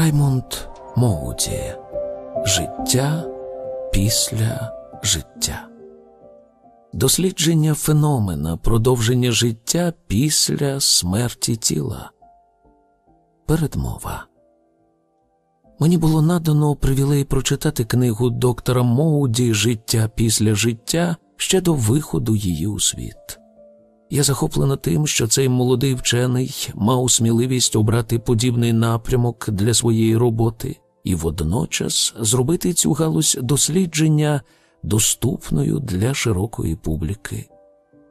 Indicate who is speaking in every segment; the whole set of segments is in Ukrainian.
Speaker 1: Раймонд Моуді Життя після життя. Дослідження феномена продовження життя після смерті тіла. Передмова. Мені було надано привілей прочитати книгу доктора Моуді Життя після життя ще до виходу її у світ. Я захоплена тим, що цей молодий вчений мав сміливість обрати подібний напрямок для своєї роботи і водночас зробити цю галузь дослідження доступною для широкої публіки.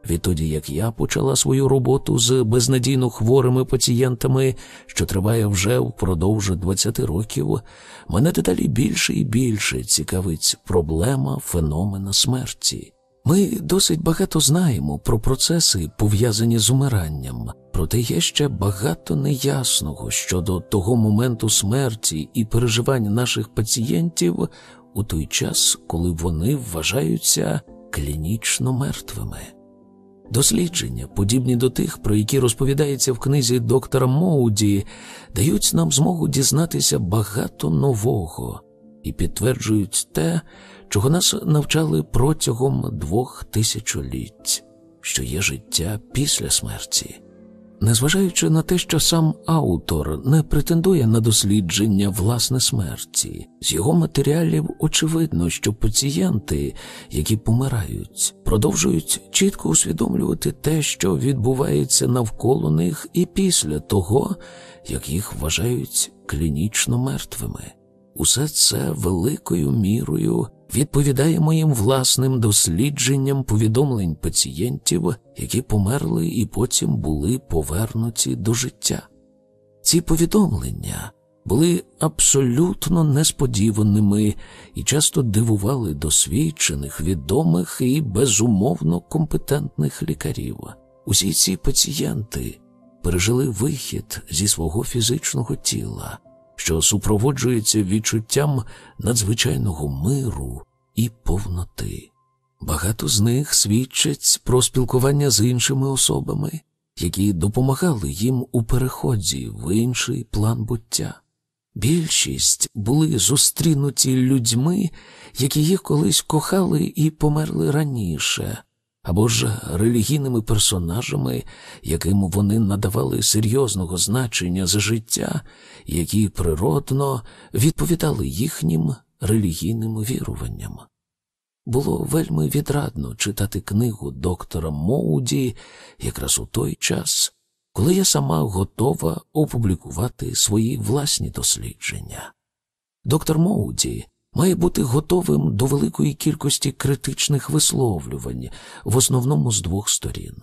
Speaker 1: Відтоді як я почала свою роботу з безнадійно хворими пацієнтами, що триває вже впродовж 20 років, мене дедалі більше і більше цікавить проблема феномена смерті. Ми досить багато знаємо про процеси, пов'язані з умиранням, проте є ще багато неясного щодо того моменту смерті і переживань наших пацієнтів у той час, коли вони вважаються клінічно мертвими. Дослідження, подібні до тих, про які розповідається в книзі доктора Моуді, дають нам змогу дізнатися багато нового і підтверджують те, чого нас навчали протягом двох тисячоліть, що є життя після смерті. Незважаючи на те, що сам автор не претендує на дослідження власне смерті, з його матеріалів очевидно, що пацієнти, які помирають, продовжують чітко усвідомлювати те, що відбувається навколо них, і після того, як їх вважають клінічно мертвими. Усе це великою мірою відповідає моїм власним дослідженням повідомлень пацієнтів, які померли і потім були повернуті до життя. Ці повідомлення були абсолютно несподіваними і часто дивували досвідчених, відомих і безумовно компетентних лікарів. Усі ці пацієнти пережили вихід зі свого фізичного тіла що супроводжується відчуттям надзвичайного миру і повноти. Багато з них свідчать про спілкування з іншими особами, які допомагали їм у переході в інший план буття. Більшість були зустрінуті людьми, які їх колись кохали і померли раніше, або ж релігійними персонажами, яким вони надавали серйозного значення за життя, які природно відповідали їхнім релігійним віруванням. Було вельми відрадно читати книгу доктора Моуді якраз у той час, коли я сама готова опублікувати свої власні дослідження. Доктор Моуді має бути готовим до великої кількості критичних висловлювань, в основному з двох сторін.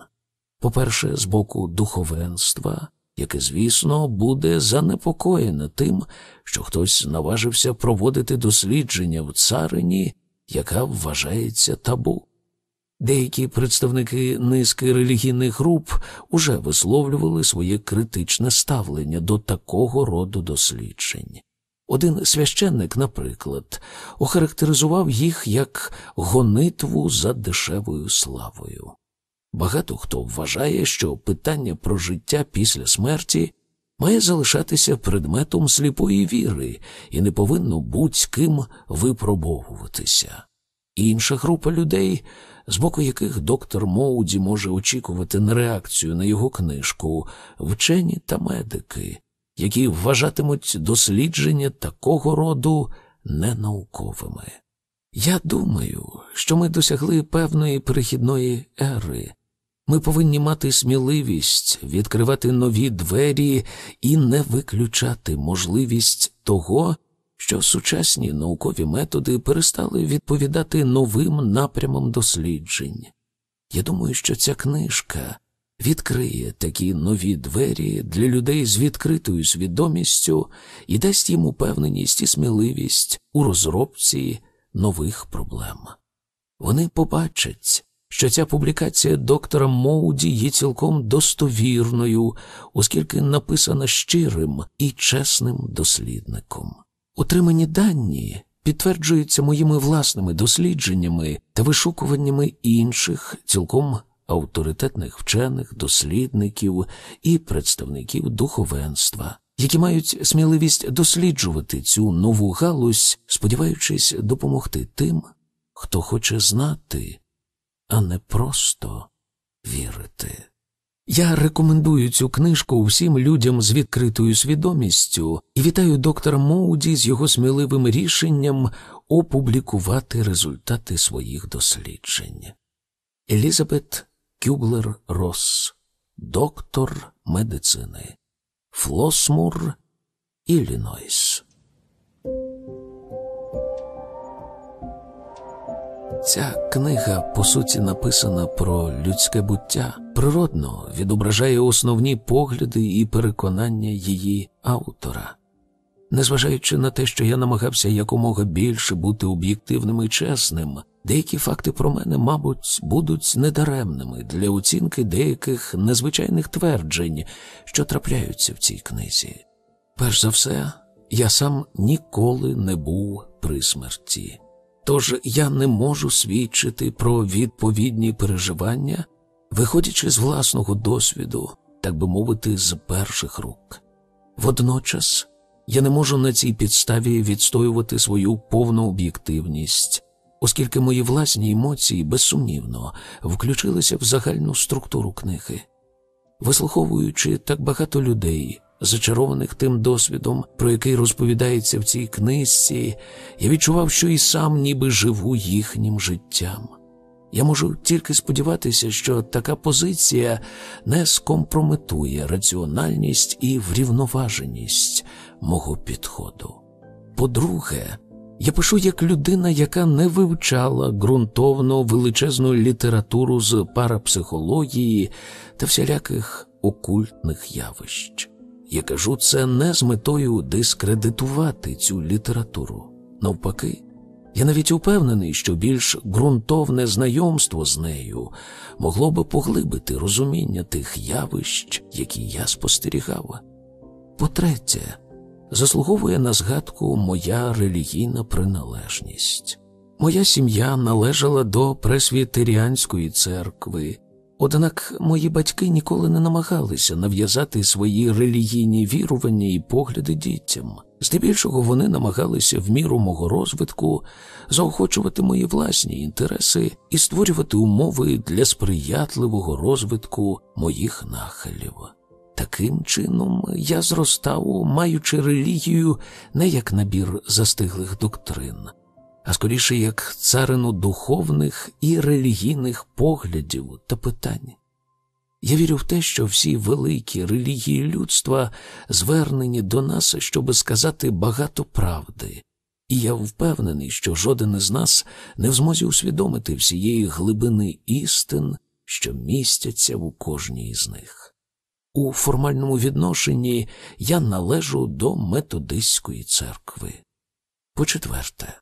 Speaker 1: По-перше, з боку духовенства, яке, звісно, буде занепокоєне тим, що хтось наважився проводити дослідження в царині, яка вважається табу. Деякі представники низки релігійних груп уже висловлювали своє критичне ставлення до такого роду досліджень. Один священник, наприклад, охарактеризував їх як гонитву за дешевою славою. Багато хто вважає, що питання про життя після смерті має залишатися предметом сліпої віри і не повинно будь-ким випробовуватися. Інша група людей, з боку яких доктор Моуді може очікувати на реакцію на його книжку, вчені та медики які вважатимуть дослідження такого роду ненауковими. Я думаю, що ми досягли певної перехідної ери. Ми повинні мати сміливість відкривати нові двері і не виключати можливість того, що сучасні наукові методи перестали відповідати новим напрямам досліджень. Я думаю, що ця книжка відкриє такі нові двері для людей з відкритою свідомістю і дасть їм упевненість і сміливість у розробці нових проблем. Вони побачать, що ця публікація доктора Моуді є цілком достовірною, оскільки написана щирим і чесним дослідником. Отримані дані підтверджуються моїми власними дослідженнями та вишукуваннями інших цілком авторитетних вчених, дослідників і представників духовенства, які мають сміливість досліджувати цю нову галузь, сподіваючись допомогти тим, хто хоче знати, а не просто вірити. Я рекомендую цю книжку всім людям з відкритою свідомістю і вітаю доктора Моуді з його сміливим рішенням опублікувати результати своїх досліджень. Елізабет Кюблер Росс, доктор медицини, Флосмур, Іллінойс. Ця книга, по суті, написана про людське буття, природно відображає основні погляди і переконання її автора. Незважаючи на те, що я намагався якомога більше бути об'єктивним і чесним, деякі факти про мене, мабуть, будуть недаремними для оцінки деяких незвичайних тверджень, що трапляються в цій книзі. Перш за все, я сам ніколи не був при смерті. Тож я не можу свідчити про відповідні переживання, виходячи з власного досвіду, так би мовити, з перших рук. Водночас я не можу на цій підставі відстоювати свою повну об'єктивність, оскільки мої власні емоції безсумнівно включилися в загальну структуру книги. Вислуховуючи так багато людей, зачарованих тим досвідом, про який розповідається в цій книжці, я відчував, що і сам ніби живу їхнім життям. Я можу тільки сподіватися, що така позиція не скомпрометує раціональність і врівноваженість мого підходу. По-друге, я пишу як людина, яка не вивчала ґрунтовно величезну літературу з парапсихології та всіляких окультних явищ. Я кажу це не з метою дискредитувати цю літературу. Навпаки, я навіть упевнений, що більш ґрунтовне знайомство з нею могло би поглибити розуміння тих явищ, які я спостерігав. По-третє, заслуговує на згадку моя релігійна приналежність. Моя сім'я належала до Пресвітеріанської церкви, Однак мої батьки ніколи не намагалися нав'язати свої релігійні вірування і погляди дітям. Здебільшого вони намагалися в міру мого розвитку заохочувати мої власні інтереси і створювати умови для сприятливого розвитку моїх нахилів. Таким чином я зростав, маючи релігію не як набір застиглих доктрин, а скоріше як царину духовних і релігійних поглядів та питань. Я вірю в те, що всі великі релігії людства звернені до нас, щоби сказати багато правди, і я впевнений, що жоден із нас не в змозі усвідомити всієї глибини істин, що містяться в кожній з них. У формальному відношенні я належу до методистської церкви. По четверте,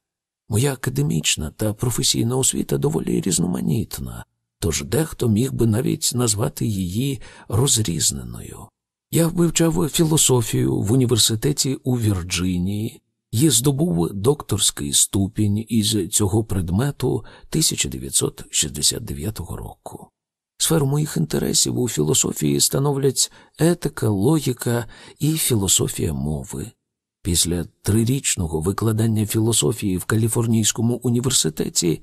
Speaker 1: Моя академічна та професійна освіта доволі різноманітна, тож дехто міг би навіть назвати її розрізненою. Я вивчав філософію в університеті у Вірджинії і здобув докторський ступінь із цього предмету 1969 року. Сферу моїх інтересів у філософії становлять етика, логіка і філософія мови. Після трирічного викладання філософії в Каліфорнійському університеті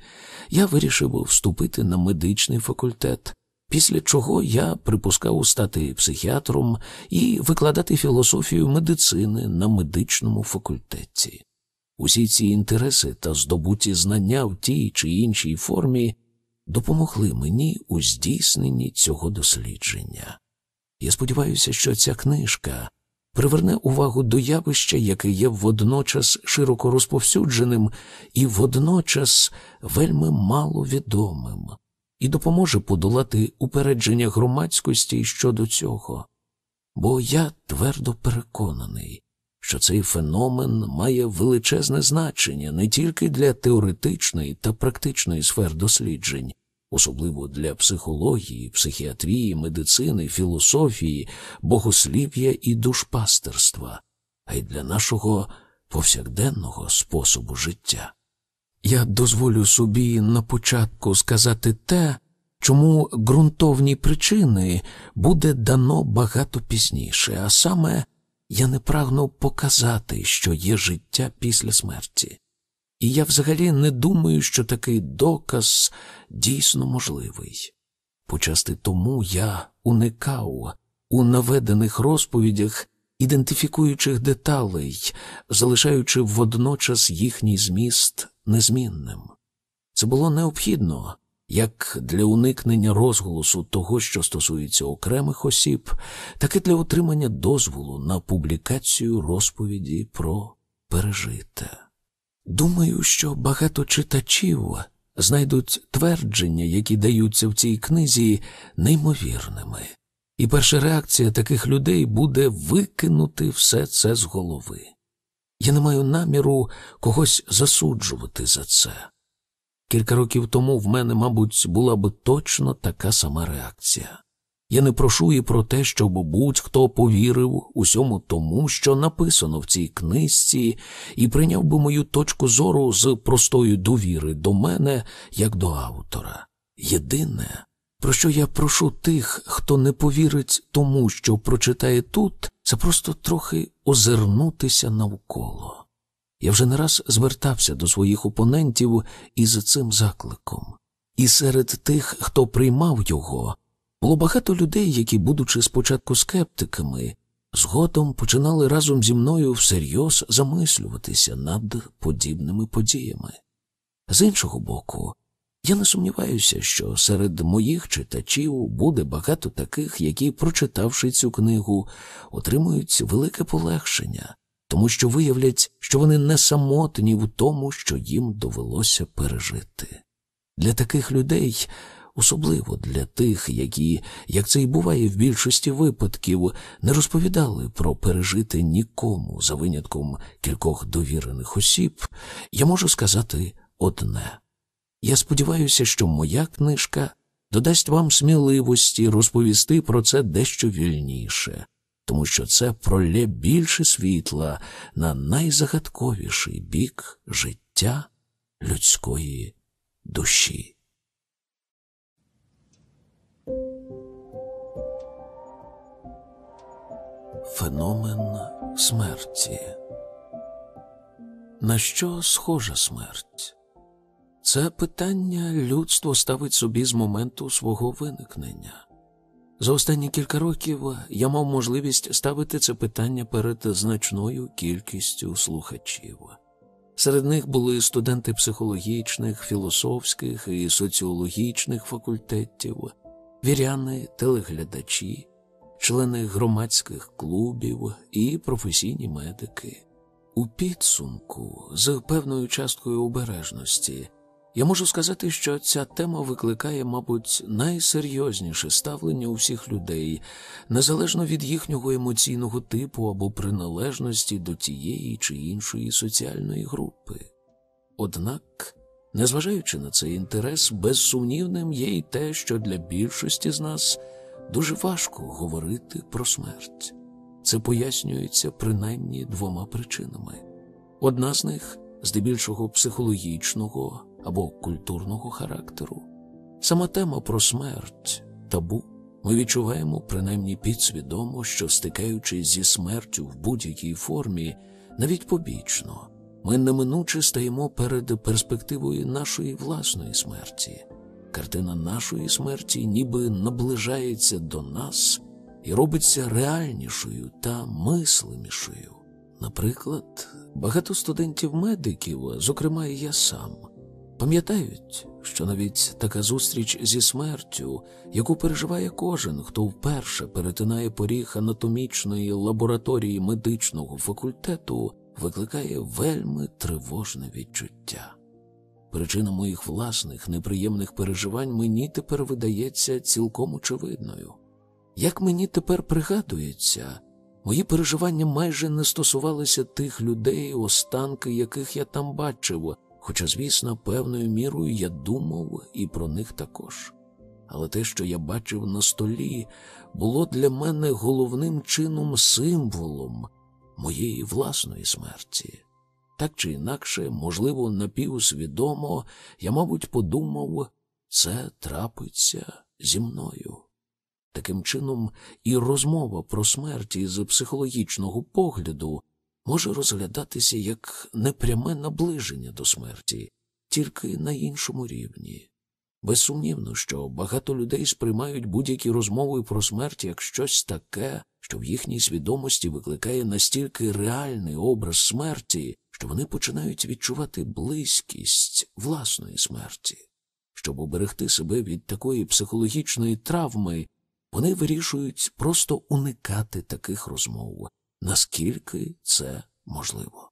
Speaker 1: я вирішив вступити на медичний факультет, після чого я припускав стати психіатром і викладати філософію медицини на медичному факультеті. Усі ці інтереси та здобуті знання в тій чи іншій формі допомогли мені у здійсненні цього дослідження. Я сподіваюся, що ця книжка приверне увагу до явища, яке є водночас широко розповсюдженим і водночас вельми маловідомим, і допоможе подолати упередження громадськості щодо цього. Бо я твердо переконаний, що цей феномен має величезне значення не тільки для теоретичної та практичної сфер досліджень, особливо для психології, психіатрії, медицини, філософії, богослів'я і душпастерства, а й для нашого повсякденного способу життя. Я дозволю собі на початку сказати те, чому ґрунтовні причини буде дано багато пізніше, а саме я не прагну показати, що є життя після смерті. І я взагалі не думаю, що такий доказ дійсно можливий. Почасти тому я уникав у наведених розповідях ідентифікуючих деталей, залишаючи водночас їхній зміст незмінним. Це було необхідно як для уникнення розголосу того, що стосується окремих осіб, так і для отримання дозволу на публікацію розповіді про пережите. Думаю, що багато читачів знайдуть твердження, які даються в цій книзі, неймовірними, і перша реакція таких людей буде викинути все це з голови. Я не маю наміру когось засуджувати за це. Кілька років тому в мене, мабуть, була б точно така сама реакція. Я не прошу і про те, щоб будь-хто повірив усьому тому, що написано в цій книжці, і прийняв би мою точку зору з простої довіри до мене, як до автора. Єдине, про що я прошу тих, хто не повірить тому, що прочитає тут, це просто трохи озирнутися навколо. Я вже не раз звертався до своїх опонентів із цим закликом, і серед тих, хто приймав його, було багато людей, які, будучи спочатку скептиками, згодом починали разом зі мною всерйоз замислюватися над подібними подіями. З іншого боку, я не сумніваюся, що серед моїх читачів буде багато таких, які, прочитавши цю книгу, отримують велике полегшення тому що виявлять, що вони не самотні в тому, що їм довелося пережити. Для таких людей, особливо для тих, які, як це і буває в більшості випадків, не розповідали про пережити нікому за винятком кількох довірених осіб, я можу сказати одне. Я сподіваюся, що моя книжка додасть вам сміливості розповісти про це дещо вільніше, тому що це пролє більше світла на найзагадковіший бік життя людської душі. Феномен смерті. На що схожа смерть? Це питання людство ставить собі з моменту свого виникнення. За останні кілька років я мав можливість ставити це питання перед значною кількістю слухачів. Серед них були студенти психологічних, філософських і соціологічних факультетів, віряни, телеглядачі, члени громадських клубів і професійні медики. У підсумку, з певною часткою обережності. Я можу сказати, що ця тема викликає, мабуть, найсерйозніше ставлення у всіх людей, незалежно від їхнього емоційного типу або приналежності до тієї чи іншої соціальної групи. Однак, незважаючи на цей інтерес, безсумнівним є й те, що для більшості з нас дуже важко говорити про смерть. Це пояснюється принаймні двома причинами. Одна з них здебільшого психологічного або культурного характеру. Сама тема про смерть табу. Ми відчуваємо, принаймні підсвідомо, що стикаючись зі смертю в будь-якій формі, навіть побічно, ми неминуче стаємо перед перспективою нашої власної смерті. Картина нашої смерті ніби наближається до нас і робиться реальнішою та мислимішою. Наприклад, багато студентів-медиків, зокрема і я сам, Пам'ятають, що навіть така зустріч зі смертю, яку переживає кожен, хто вперше перетинає поріг анатомічної лабораторії медичного факультету, викликає вельми тривожне відчуття. Причина моїх власних неприємних переживань мені тепер видається цілком очевидною. Як мені тепер пригадується, мої переживання майже не стосувалися тих людей, останки яких я там бачив. Хоча, звісно, певною мірою я думав і про них також. Але те, що я бачив на столі, було для мене головним чином символом моєї власної смерті. Так чи інакше, можливо, напівсвідомо, я, мабуть, подумав, це трапиться зі мною. Таким чином, і розмова про смерть із психологічного погляду може розглядатися як непряме наближення до смерті, тільки на іншому рівні. Безсумнівно, що багато людей сприймають будь-які розмови про смерть як щось таке, що в їхній свідомості викликає настільки реальний образ смерті, що вони починають відчувати близькість власної смерті. Щоб уберегти себе від такої психологічної травми, вони вирішують просто уникати таких розмов, наскільки це можливо.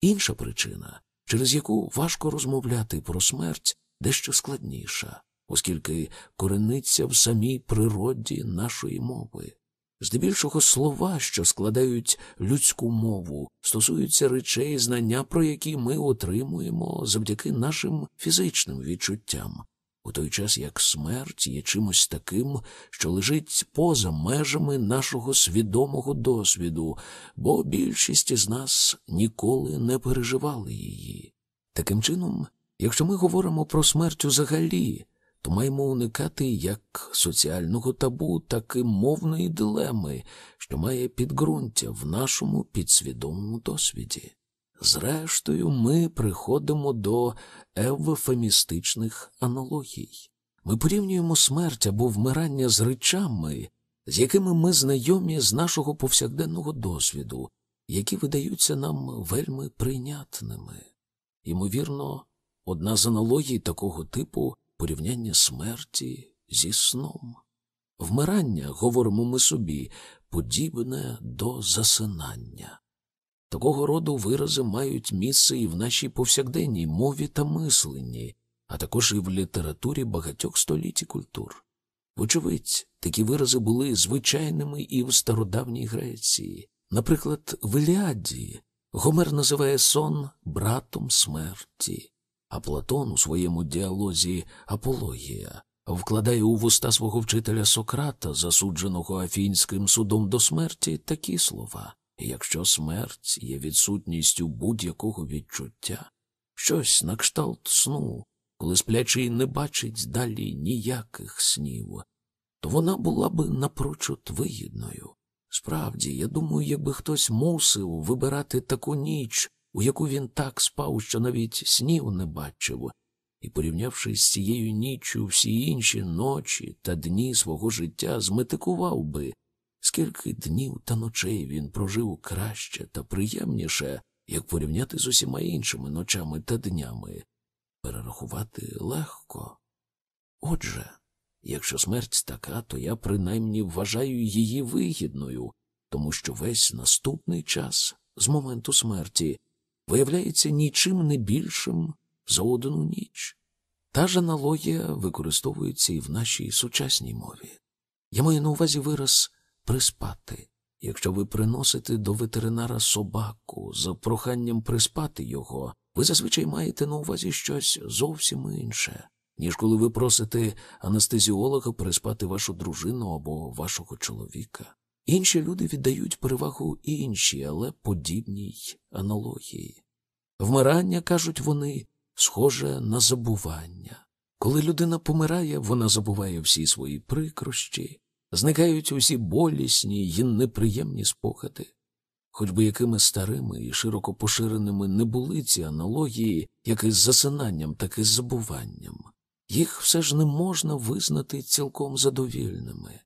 Speaker 1: Інша причина, через яку важко розмовляти про смерть, дещо складніша, оскільки корениться в самій природі нашої мови. Здебільшого слова, що складають людську мову, стосуються речей, знання, про які ми отримуємо завдяки нашим фізичним відчуттям, у той час як смерть є чимось таким, що лежить поза межами нашого свідомого досвіду, бо більшість із нас ніколи не переживали її. Таким чином, якщо ми говоримо про смерть взагалі, то маємо уникати як соціального табу, так і мовної дилеми, що має підґрунтя в нашому підсвідомому досвіді. Зрештою, ми приходимо до евфемістичних аналогій. Ми порівнюємо смерть або вмирання з речами, з якими ми знайомі з нашого повсякденного досвіду, які видаються нам вельми прийнятними. Ймовірно, одна з аналогій такого типу порівняння смерті зі сном. Вмирання, говоримо ми собі, подібне до засинання. Такого роду вирази мають місце і в нашій повсякденній мові та мисленні, а також і в літературі багатьох століть і культур. Вочевидь, такі вирази були звичайними і в стародавній Греції. Наприклад, в Іліаді Гомер називає сон братом смерті, а Платон у своєму діалозі Апологія вкладає у вуста свого вчителя Сократа, засудженого Афінським судом до смерті, такі слова. Якщо смерть є відсутністю будь-якого відчуття, щось на кшталт сну, коли сплячий не бачить далі ніяких снів, то вона була би напрочуд вигідною. Справді, я думаю, якби хтось мусив вибирати таку ніч, у яку він так спав, що навіть снів не бачив, і, порівнявши з цією ніччю всі інші ночі та дні свого життя, зметикував би, скільки днів та ночей він прожив краще та приємніше, як порівняти з усіма іншими ночами та днями, перерахувати легко. Отже, якщо смерть така, то я принаймні вважаю її вигідною, тому що весь наступний час з моменту смерті виявляється нічим не більшим за одну ніч. Та ж аналогія використовується і в нашій сучасній мові. Я маю на увазі вираз приспати. Якщо ви приносите до ветеринара собаку з проханням приспати його, ви зазвичай маєте на увазі щось зовсім інше, ніж коли ви просите анестезіолога приспати вашу дружину або вашого чоловіка. Інші люди віддають перевагу іншій, але подібній аналогії. Вмирання, кажуть вони, схоже на забування. Коли людина помирає, вона забуває всі свої прикрощі, зникають усі болісні й неприємні спогади. Хоч би якими старими і широко поширеними не були ці аналогії, як із засинанням, так і з забуванням, їх все ж не можна визнати цілком задовільними.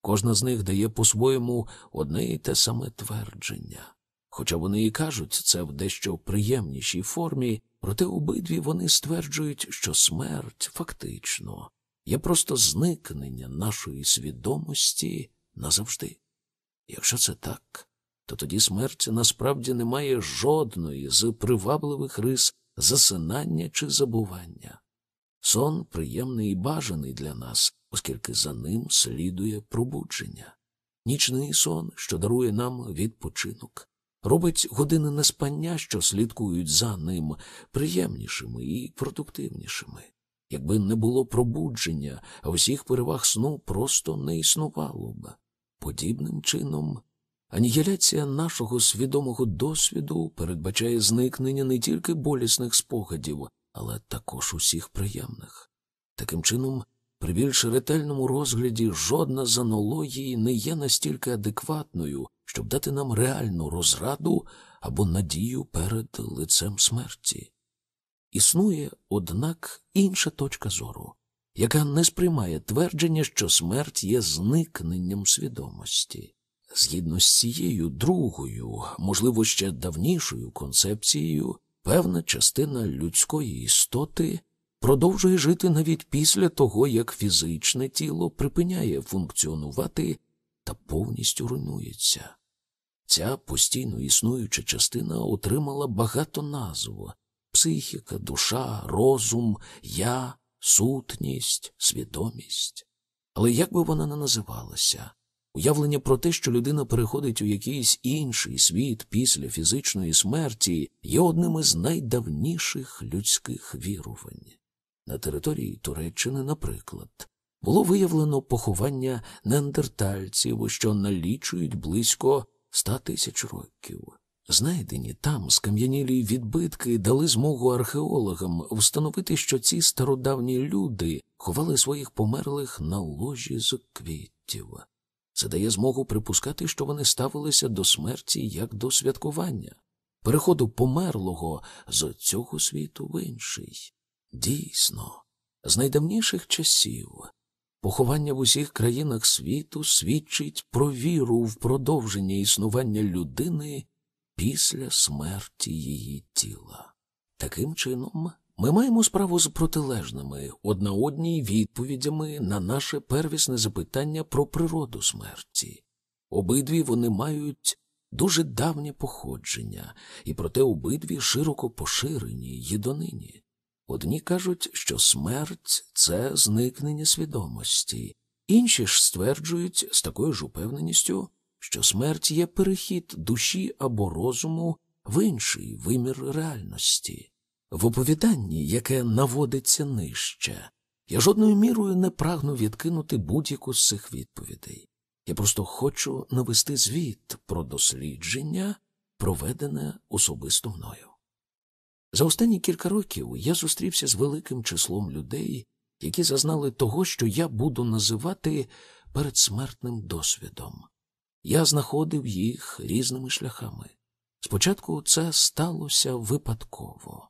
Speaker 1: Кожна з них дає по-своєму одне і те саме твердження. Хоча вони і кажуть це в дещо приємнішій формі, проте обидві вони стверджують, що смерть фактично є просто зникнення нашої свідомості назавжди. Якщо це так, то тоді смерть насправді не має жодної з привабливих рис засинання чи забування. Сон приємний і бажаний для нас, оскільки за ним слідує пробудження. Нічний сон, що дарує нам відпочинок, робить години неспання, що слідкують за ним, приємнішими і продуктивнішими. Якби не було пробудження, а всіх переваг сну просто не існувало б. Подібним чином, анігіляція нашого свідомого досвіду передбачає зникнення не тільки болісних спогадів, але також усіх приємних. Таким чином, При більш ретельному розгляді жодна з аналогій не є настільки адекватною, щоб дати нам реальну розраду або надію перед лицем смерті. Існує, однак, інша точка зору, яка не сприймає твердження, що смерть є зникненням свідомості. Згідно з цією другою, можливо, ще давнішою концепцією, певна частина людської істоти продовжує жити навіть після того, як фізичне тіло припиняє функціонувати та повністю руйнується. Ця постійно існуюча частина отримала багато назв психіка, душа, розум, я, сутність, свідомість. Але як би вона не називалася, уявлення про те, що людина переходить у якийсь інший світ після фізичної смерті, є одним із найдавніших людських вірувань. На території Туреччини, наприклад, було виявлено поховання неандертальців, що налічують близько ста тисяч років. Знайдені там скам'янілі відбитки дали змогу археологам встановити, що ці стародавні люди ховали своїх померлих на ложі з квітів. Це дає змогу припускати, що вони ставилися до смерті як до святкування, переходу померлого з цього світу в інший. Дійсно, з найдавніших часів поховання в усіх країнах світу свідчить про віру в продовження існування людини після смерті її тіла. Таким чином, ми маємо справу з протилежними одна одній відповідями на наше первісне запитання про природу смерті. Обидві вони мають дуже давнє походження, і проте обидві широко поширені й донині. Одні кажуть, що смерть це зникнення свідомості, інші ж стверджують з такою ж упевненістю, що смерть є перехід душі або розуму в інший вимір реальності. В оповіданні, яке наводиться нижче, я жодною мірою не прагну відкинути будь-яку з цих відповідей. Я просто хочу навести звіт про дослідження, проведене особисто мною. За останні кілька років я зустрівся з великим числом людей, які зазнали того, що я буду називати передсмертним досвідом. Я знаходив їх різними шляхами. Спочатку це сталося випадково.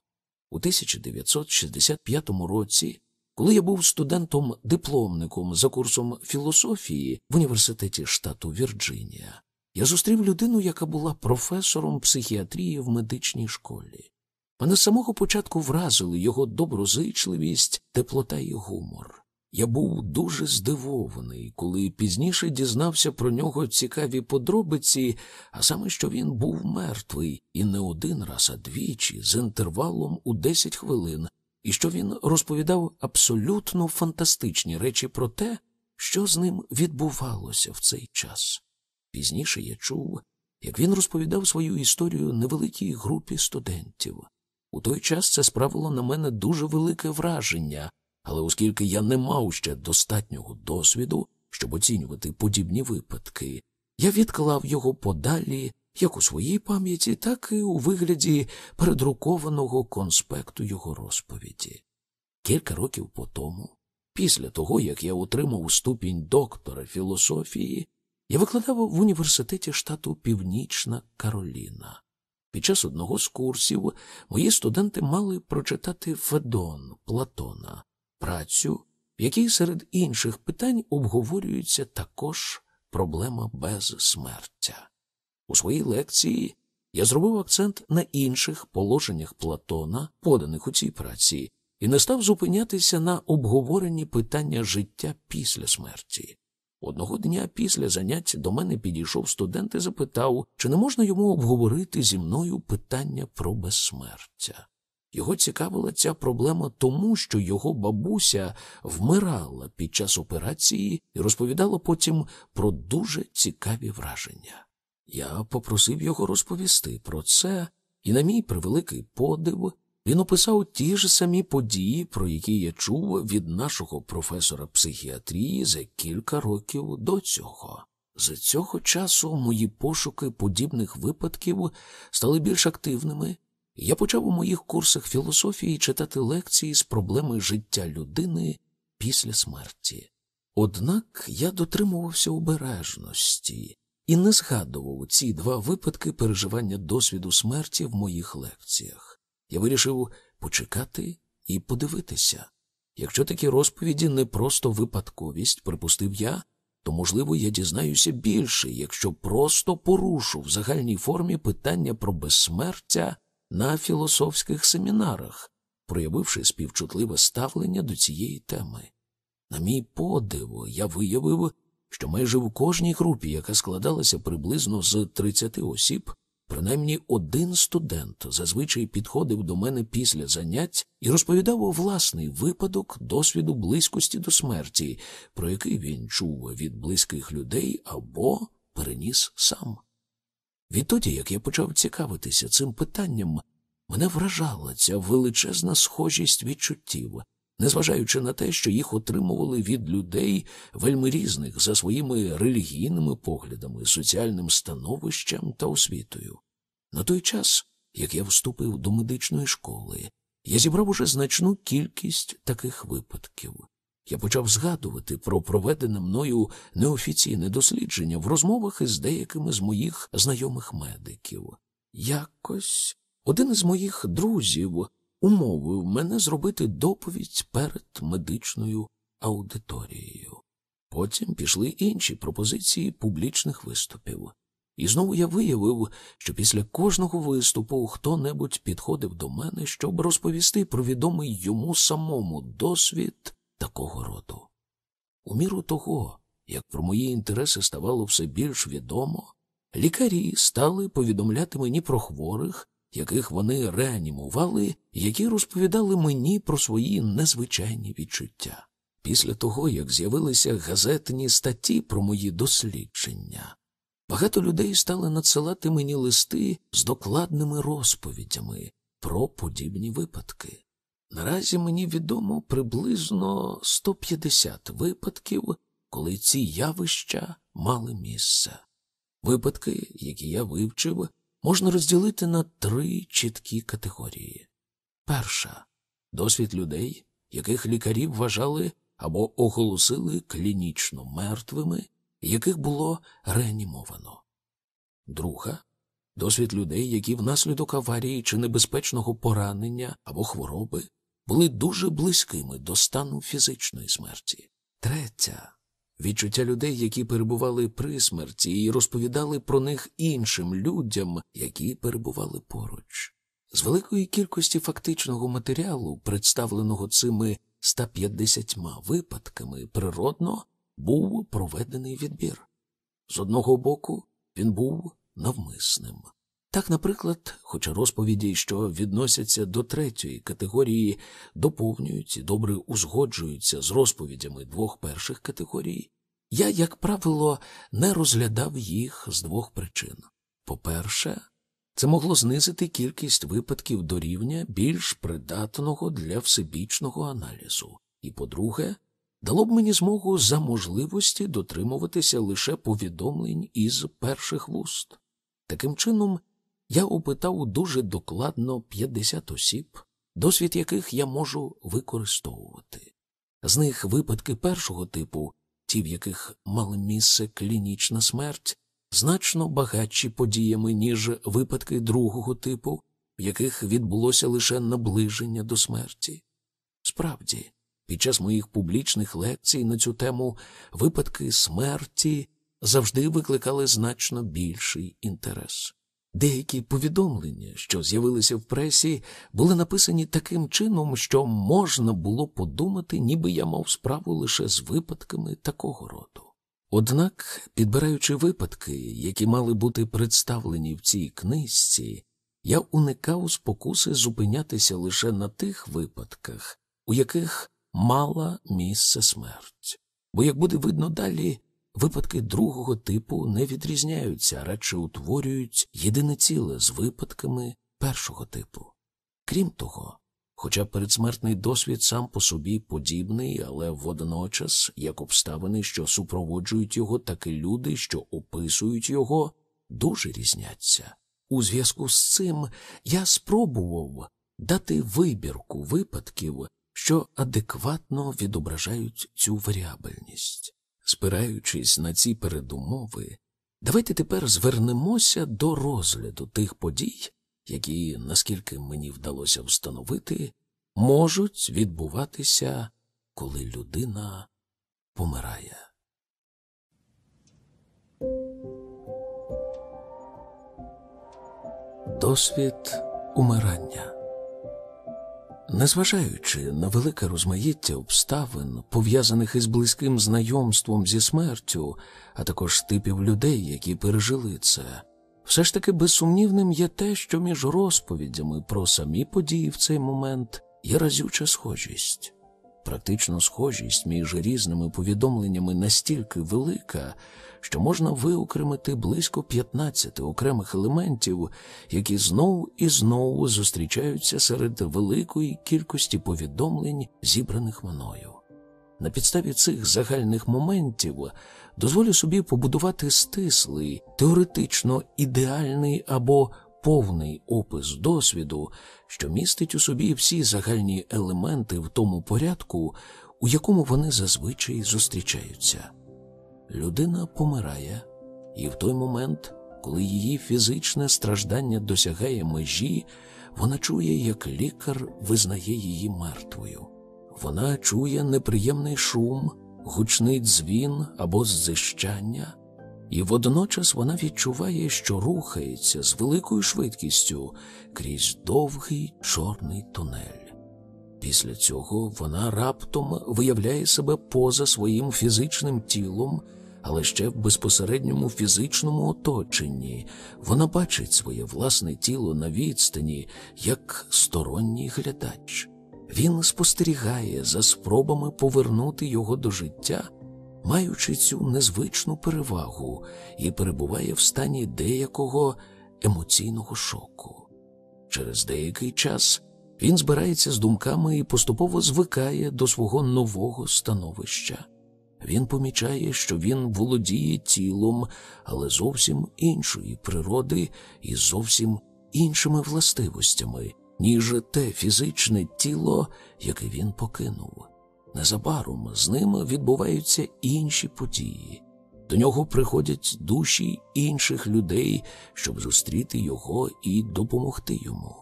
Speaker 1: У 1965 році, коли я був студентом-дипломником за курсом філософії в університеті штату Вірджинія, я зустрів людину, яка була професором психіатрії в медичній школі. Мене з самого початку вразили його доброзичливість, теплота і гумор. Я був дуже здивований, коли пізніше дізнався про нього цікаві подробиці, а саме, що він був мертвий і не один раз, а двічі, з інтервалом у десять хвилин, і що він розповідав абсолютно фантастичні речі про те, що з ним відбувалося в цей час. Пізніше я чув, як він розповідав свою історію невеликій групі студентів. У той час це справило на мене дуже велике враження, але оскільки я не мав ще достатнього досвіду, щоб оцінювати подібні випадки, я відклав його подалі як у своїй пам'яті, так і у вигляді передрукованого конспекту його розповіді. Кілька років по тому, після того, як я отримав ступінь доктора філософії, я викладав в університеті штату Північна Кароліна. Під час одного з курсів мої студенти мали прочитати Федон Платона, працю, в якій серед інших питань обговорюється також проблема безсмертя. У своїй лекції я зробив акцент на інших положеннях Платона, поданих у цій праці, і не став зупинятися на обговоренні питання життя після смерті. Одного дня після занять до мене підійшов студент і запитав, чи не можна йому обговорити зі мною питання про безсмертя. Його цікавила ця проблема тому, що його бабуся вмирала під час операції і розповідала потім про дуже цікаві враження. Я попросив його розповісти про це, і, на мій превеликий подив, він описав ті ж самі події, про які я чув від нашого професора психіатрії за кілька років до цього. З цього часу мої пошуки подібних випадків стали більш активними, я почав у моїх курсах філософії читати лекції з проблеми життя людини після смерті. Однак я дотримувався обережності і не згадував ці два випадки переживання досвіду смерті в моїх лекціях. Я вирішив почекати і подивитися. Якщо такі розповіді не просто випадковість, припустив я, то, можливо, я дізнаюся більше, якщо просто порушу в загальній формі питання про безсмертя на філософських семінарах, проявивши співчутливе ставлення до цієї теми. На мій подив, я виявив, що майже в кожній групі, яка складалася приблизно з 30 осіб, принаймні один студент зазвичай підходив до мене після занять і розповідав власний випадок досвіду близькості до смерті, про який він чув від близьких людей або переніс сам. Відтоді, як я почав цікавитися цим питанням, мене вражала ця величезна схожість відчуттів, незважаючи на те, що їх отримували від людей вельми різних за своїми релігійними поглядами, соціальним становищем та освітою. На той час, як я вступив до медичної школи, я зібрав уже значну кількість таких випадків. Я почав згадувати про проведене мною неофіційне дослідження в розмовах із деякими з моїх знайомих медиків. Якось один із моїх друзів умовив мене зробити доповідь перед медичною аудиторією. Потім пішли інші пропозиції публічних виступів. І знову я виявив, що після кожного виступу хто-небудь підходив до мене, щоб розповісти про відомий йому самому досвід такого роду. У міру того, як про мої інтереси ставало все більш відомо, лікарі стали повідомляти мені про хворих, яких вони реанімували, які розповідали мені про свої незвичайні відчуття. Після того, як з'явилися газетні статті про мої дослідження, багато людей стали надсилати мені листи з докладними розповідями про подібні випадки. Наразі мені відомо приблизно 150 випадків, коли ці явища мали місце. Випадки, які я вивчив, можна розділити на три чіткі категорії. Перша досвід людей, яких лікарі вважали або оголосили клінічно мертвими, яких було реанімовано. Друга досвід людей, які внаслідок аварії чи небезпечного поранення або хвороби були дуже близькими до стану фізичної смерті. Третя відчуття людей, які перебували при смерті, і розповідали про них іншим людям, які перебували поруч. З великої кількості фактичного матеріалу, представленого цими 150 випадками, природно був проведений відбір. З одного боку, він був навмисним. Так, наприклад, хоча розповіді, що відносяться до третьої категорії, доповнюють і добре узгоджуються з розповідями двох перших категорій, я, як правило, не розглядав їх з двох причин. По-перше, це могло знизити кількість випадків до рівня більш придатного для всебічного аналізу, і, по-друге, дало б мені змогу за можливості дотримуватися лише повідомлень із перших вуст. Таким чином, я опитав дуже докладно 50 осіб, досвід яких я можу використовувати. З них випадки першого типу, ті, в яких мала місце клінічна смерть, значно багатші подіями, ніж випадки другого типу, в яких відбулося лише наближення до смерті. Справді, під час моїх публічних лекцій на цю тему випадки смерті завжди викликали значно більший інтерес. Деякі повідомлення, що з'явилися в пресі, були написані таким чином, що можна було подумати, ніби я мав справу лише з випадками такого роду. Однак, підбираючи випадки, які мали бути представлені в цій книжці, я уникав спокуси зупинятися лише на тих випадках, у яких мала місце смерть. Бо, як буде видно далі, Випадки другого типу не відрізняються, радше утворюють єдине ціле з випадками першого типу. Крім того, хоча передсмертний досвід сам по собі подібний, але водночас, як обставини, що супроводжують його, так і люди, що описують його, дуже різняться. У зв'язку з цим я спробував дати вибірку випадків, що адекватно відображають цю варіабельність. Спираючись на ці передумови, давайте тепер звернемося до розгляду тих подій, які, наскільки мені вдалося встановити, можуть відбуватися, коли людина помирає. Досвід умирання. Незважаючи на велике розмаїття обставин, пов'язаних із близьким знайомством зі смертю, а також типів людей, які пережили це, все ж таки безсумнівним є те, що між розповідями про самі події в цей момент є разюча схожість. Практично схожість між різними повідомленнями настільки велика, що можна виокремити близько 15 окремих елементів, які знову і знову зустрічаються серед великої кількості повідомлень, зібраних мною. На підставі цих загальних моментів дозволю собі побудувати стислий, теоретично ідеальний або повний опис досвіду, що містить у собі всі загальні елементи в тому порядку, у якому вони зазвичай зустрічаються. Людина помирає, і в той момент, коли її фізичне страждання досягає межі, вона чує, як лікар визнає її мертвою. Вона чує неприємний шум, гучний дзвін або ззищання, і водночас вона відчуває, що рухається з великою швидкістю крізь довгий чорний тунель. Після цього вона раптом виявляє себе поза своїм фізичним тілом, але ще в безпосередньому фізичному оточенні. Вона бачить своє власне тіло на відстані як сторонній глядач. Він спостерігає за спробами повернути його до життя, маючи цю незвичну перевагу, і перебуває в стані деякого емоційного шоку. Через деякий час він збирається з думками і поступово звикає до свого нового становища. Він помічає, що він володіє тілом, але зовсім іншої природи і зовсім іншими властивостями, ніж те фізичне тіло, яке він покинув. Незабаром з ним відбуваються інші події. До нього приходять душі інших людей, щоб зустріти його і допомогти йому.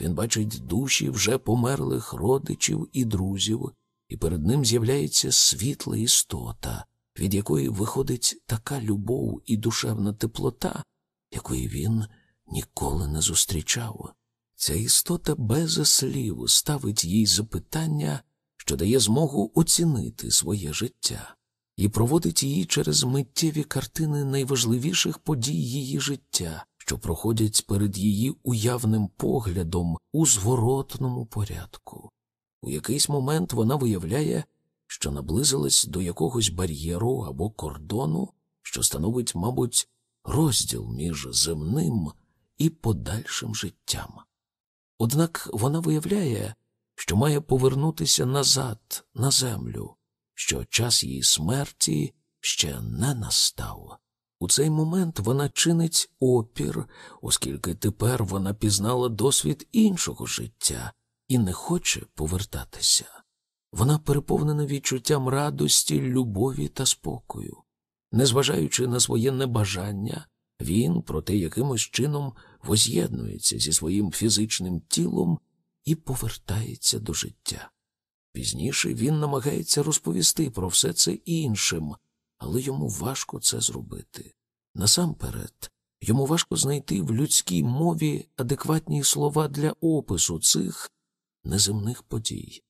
Speaker 1: Він бачить душі вже померлих родичів і друзів, і перед ним з'являється світла істота, від якої виходить така любов і душевна теплота, якої він ніколи не зустрічав. Ця істота без слів ставить їй запитання, що дає змогу оцінити своє життя, і проводить її через миттєві картини найважливіших подій її життя, що проходять перед її уявним поглядом у зворотному порядку. У якийсь момент вона виявляє, що наблизилась до якогось бар'єру або кордону, що становить, мабуть, розділ між земним і подальшим життям. Однак вона виявляє, що має повернутися назад на землю, що час її смерті ще не настав. У цей момент вона чинить опір, оскільки тепер вона пізнала досвід іншого життя і не хоче повертатися. Вона переповнена відчуттям радості, любові та спокою. Незважаючи на своє небажання, він, проте якимось чином воз'єднується зі своїм фізичним тілом і повертається до життя. Пізніше він намагається розповісти про все це іншим, але йому важко це зробити. Насамперед, йому важко знайти в людській мові адекватні слова для опису цих неземних подій.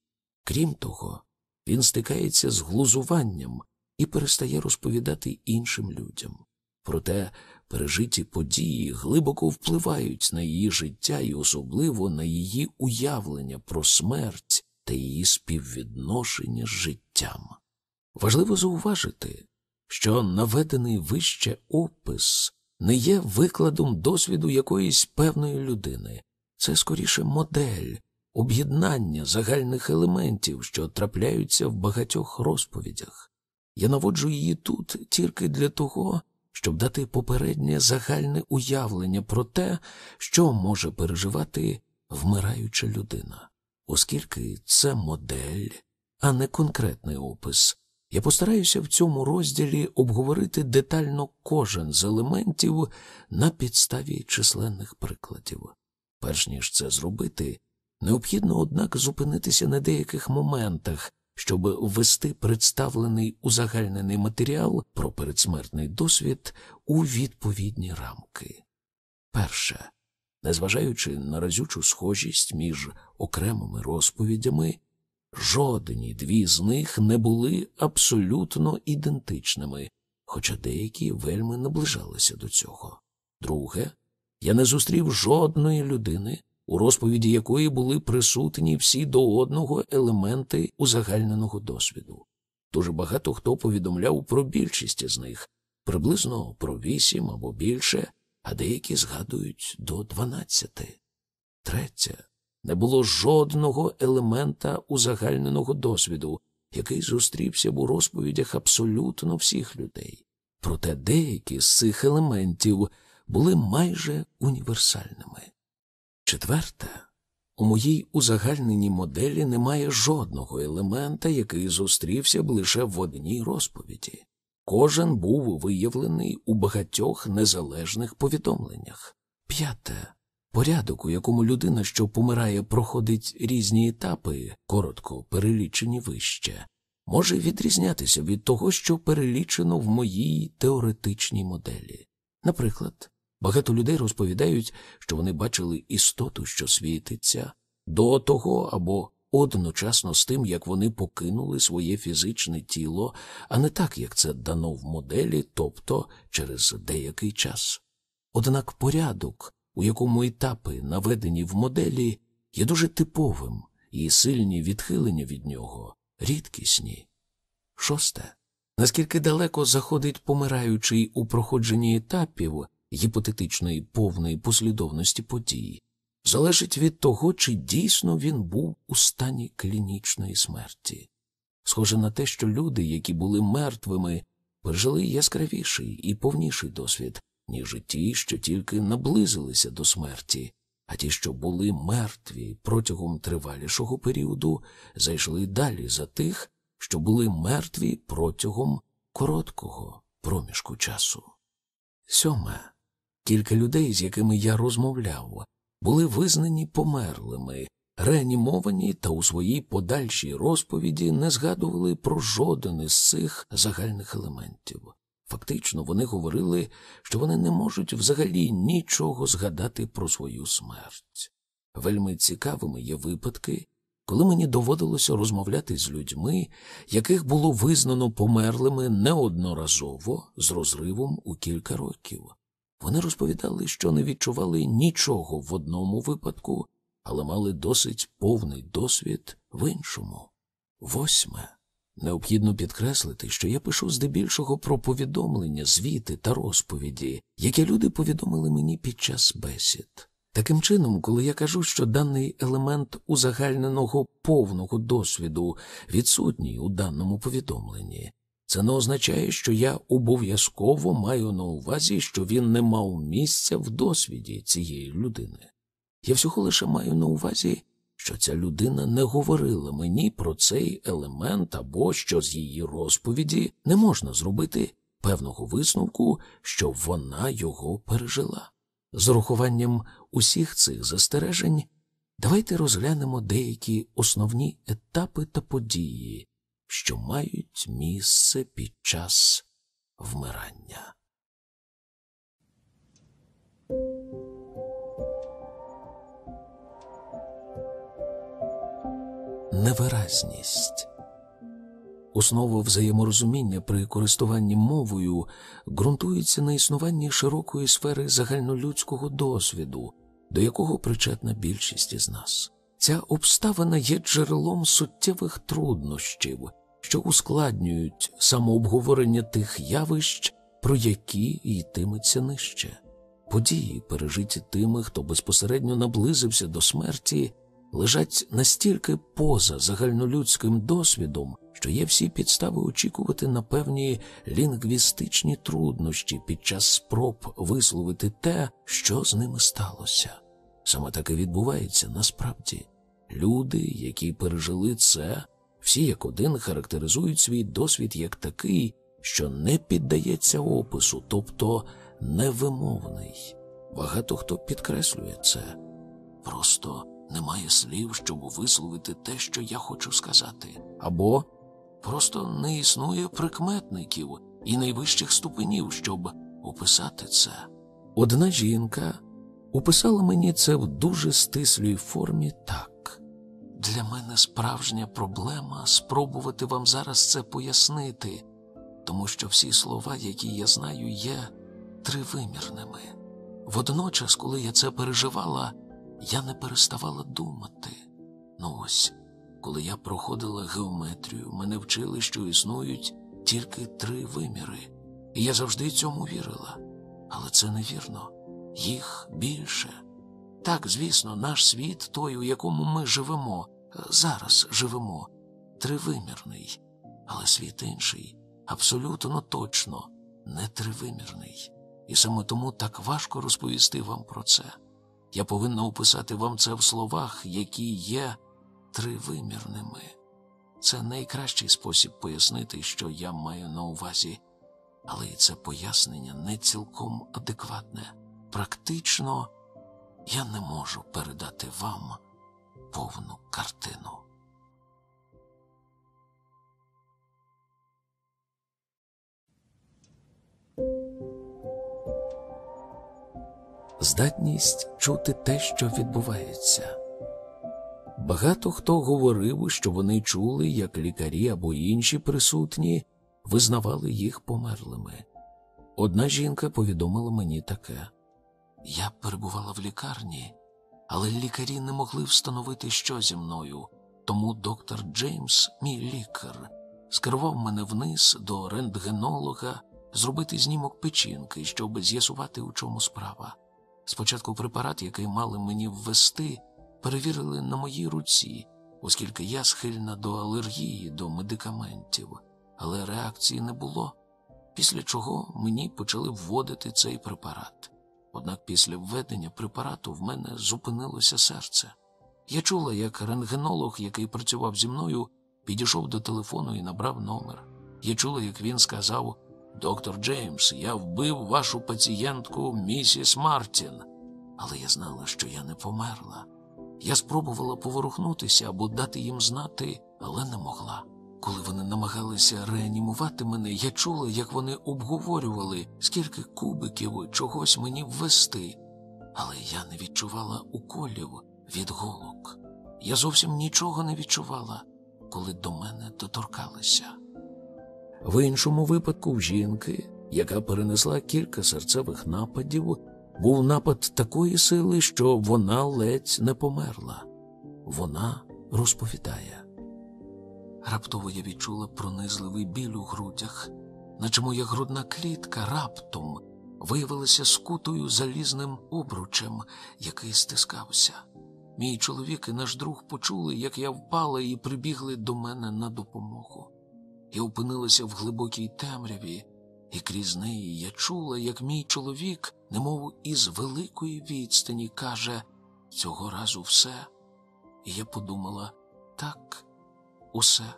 Speaker 1: Крім того, він стикається з глузуванням і перестає розповідати іншим людям. Проте пережиті події глибоко впливають на її життя і особливо на її уявлення про смерть та її співвідношення з життям. Важливо зауважити, що наведений вище опис не є викладом досвіду якоїсь певної людини, це скоріше модель, об'єднання загальних елементів, що трапляються в багатьох розповідях. Я наводжу її тут тільки для того, щоб дати попереднє загальне уявлення про те, що може переживати вмираюча людина. Оскільки це модель, а не конкретний опис, я постараюся в цьому розділі обговорити детально кожен з елементів на підставі численних прикладів. Перш ніж це зробити, необхідно, однак, зупинитися на деяких моментах, щоб ввести представлений узагальнений матеріал про передсмертний досвід у відповідні рамки. Перше, незважаючи на разючу схожість між окремими розповідями, жодні дві з них не були абсолютно ідентичними, хоча деякі вельми наближалися до цього. Друге, я не зустрів жодної людини, у розповіді якої були присутні всі до одного елементи узагальненого досвіду. Дуже багато хто повідомляв про більшість з них, приблизно про вісім або більше, а деякі згадують до дванадцяти. Третє, не було жодного елемента узагальненого досвіду, який зустрівся б у розповідях абсолютно всіх людей. Проте деякі з цих елементів були майже універсальними. Четверте, у моїй узагальненій моделі немає жодного елемента, який зустрівся б лише в одній розповіді. Кожен був виявлений у багатьох незалежних повідомленнях. П'яте. Порядок, у якому людина, що помирає, проходить різні етапи, коротко перелічені вище, може відрізнятися від того, що перелічено в моїй теоретичній моделі. Наприклад, багато людей розповідають, що вони бачили істоту, що світиться, до того або одночасно з тим, як вони покинули своє фізичне тіло, а не так, як це дано в моделі, тобто через деякий час. Однак порядок, у якому етапи, наведені в моделі, є дуже типовим, і сильні відхилення від нього рідкісні. Шосте. Наскільки далеко заходить помираючий у проходженні етапів гіпотетичної повної послідовності подій, залежить від того, чи дійсно він був у стані клінічної смерті. Схоже на те, що люди, які були мертвими, пережили яскравіший і повніший досвід, ніж ті, що тільки наблизилися до смерті, а ті, що були мертві протягом тривалішого періоду, зайшли далі за тих, що були мертві протягом короткого проміжку часу. Сьоме. Кілька людей, з якими я розмовляв, були визнані померлими, реанімовані та у своїй подальшій розповіді не згадували про жоден із цих загальних елементів. Фактично, вони говорили, що вони не можуть взагалі нічого згадати про свою смерть. Вельми цікавими є випадки, коли мені доводилося розмовляти з людьми, яких було визнано померлими неодноразово з розривом у кілька років. Вони розповідали, що не відчували нічого в одному випадку, але мали досить повний досвід в іншому. Восьме. Необхідно підкреслити, що я пишу здебільшого про повідомлення, звіти та розповіді, які люди повідомили мені під час бесід. Таким чином, коли я кажу, що даний елемент узагальненого повного досвіду відсутній у даному повідомленні, це не означає, що я обов'язково маю на увазі, що він не мав місця в досвіді цієї людини. Я всього лише маю на увазі, що ця людина не говорила мені про цей елемент або що з її розповіді не можна зробити певного висновку, що вона його пережила. З урахуванням усіх цих застережень, давайте розглянемо деякі основні етапи та події, що мають місце під час вмирання. Невиразність Основа взаєморозуміння при користуванні мовою ґрунтується на існуванні широкої сфери загальнолюдського досвіду, до якого причетна більшість із нас. Ця обставина є джерелом суттєвих труднощів, що ускладнюють самообговорення тих явищ, про які йтиметься нижче. Події, пережиті тими, хто безпосередньо наблизився до смерті, лежать настільки поза загальнолюдським досвідом, що є всі підстави очікувати на певні лінгвістичні труднощі під час спроб висловити те, що з ними сталося. Саме так і відбувається насправді. Люди, які пережили це, всі як один характеризують свій досвід як такий, що не піддається опису, тобто невимовний. Багато хто підкреслює це. Просто немає слів, щоб висловити те, що я хочу сказати. Або просто не існує прикметників і найвищих ступенів, щоб описати це. Одна жінка описала мені це в дуже стислій формі так. Для мене справжня проблема спробувати вам зараз це пояснити, тому що всі слова, які я знаю, є тривимірними. Водночас, коли я це переживала, я не переставала думати. Ну ось, коли я проходила геометрію, мене вчили, що існують тільки три виміри, і я завжди цьому вірила. Але це невірно, їх більше. Так, звісно, наш світ, той, у якому ми живемо, зараз живемо, тривимірний, але світ інший, абсолютно точно не тривимірний. І саме тому так важко розповісти вам про це. Я повинна описати вам це в словах, які є тривимірними. Це найкращий спосіб пояснити, що я маю на увазі, але і це пояснення не цілком адекватне. Практично я не можу передати вам повну картину. Здатність чути те, що відбувається. Багато хто говорив, що вони чули, як лікарі або інші присутні визнавали їх померлими. Одна жінка повідомила мені таке: я перебувала в лікарні, але лікарі не могли встановити, що зі мною. Тому доктор Джеймс, мій лікар, скерував мене вниз до рентгенолога зробити знімок печінки, щоб з'ясувати, у чому справа. Спочатку препарат, який мали мені ввести, перевірили на моїй руці, оскільки я схильна до алергії, до медикаментів, але реакції не було, після чого мені почали вводити цей препарат. Однак після введення препарату в мене зупинилося серце. Я чула, як рентгенолог, який працював зі мною, підійшов до телефону і набрав номер. Я чула, як він сказав: Доктор Джеймс, я вбив вашу пацієнтку місіс Мартін. Але я знала, що я не померла. Я спробувала поворухнутися або дати їм знати, але не могла. Коли вони намагалися реанімувати мене, я чула, як вони обговорювали, скільки кубиків чогось мені ввести, але я не відчувала уколів від голок. Я зовсім нічого не відчувала, коли до мене доторкалися. В іншому випадку в жінки, яка перенесла кілька серцевих нападів, був напад такої сили, що вона ледь не померла. Вона розповідає. Раптово я відчула пронизливий біль у грудях, наче моя грудна клітка раптом виявилася скутою залізним обручем, який стискався. Мій чоловік і наш друг почули, як я впала, і прибігли до мене на допомогу. Я опинилася в глибокій темряві, і крізь неї я чула, як мій чоловік, немов із великої відстані, каже цього разу все. І я подумала так, усе.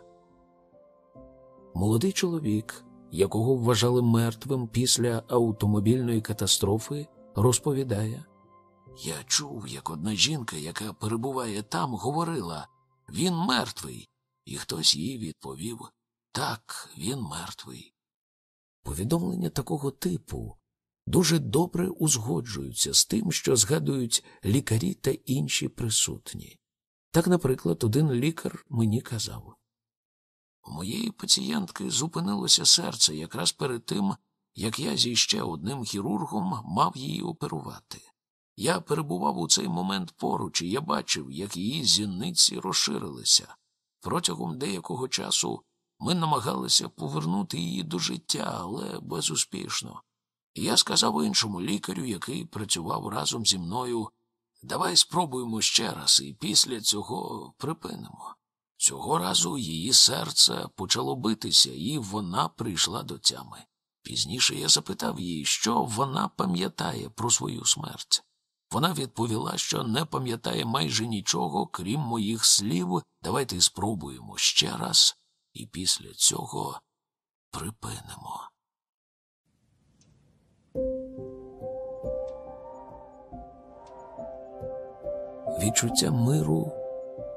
Speaker 1: Молодий чоловік, якого вважали мертвим після автомобільної катастрофи, розповідає. Я чув, як одна жінка, яка перебуває там, говорила він мертвий, і хтось їй відповів так, він мертвий. Повідомлення такого типу дуже добре узгоджуються з тим, що згадують лікарі та інші присутні. Так, наприклад, один лікар мені казав у моєї пацієнтки зупинилося серце якраз перед тим, як я зі ще одним хірургом мав її оперувати. Я перебував у цей момент поруч, і я бачив, як її зіниці розширилися. Протягом деякого часу ми намагалися повернути її до життя, але безуспішно. І я сказав іншому лікарю, який працював разом зі мною, давай спробуємо ще раз, і після цього припинимо. Цього разу її серце почало битися, і вона прийшла до тями. Пізніше я запитав її, що вона пам'ятає про свою смерть. Вона відповіла, що не пам'ятає майже нічого, крім моїх слів. Давайте спробуємо ще раз, і після цього припинимо. Відчуття миру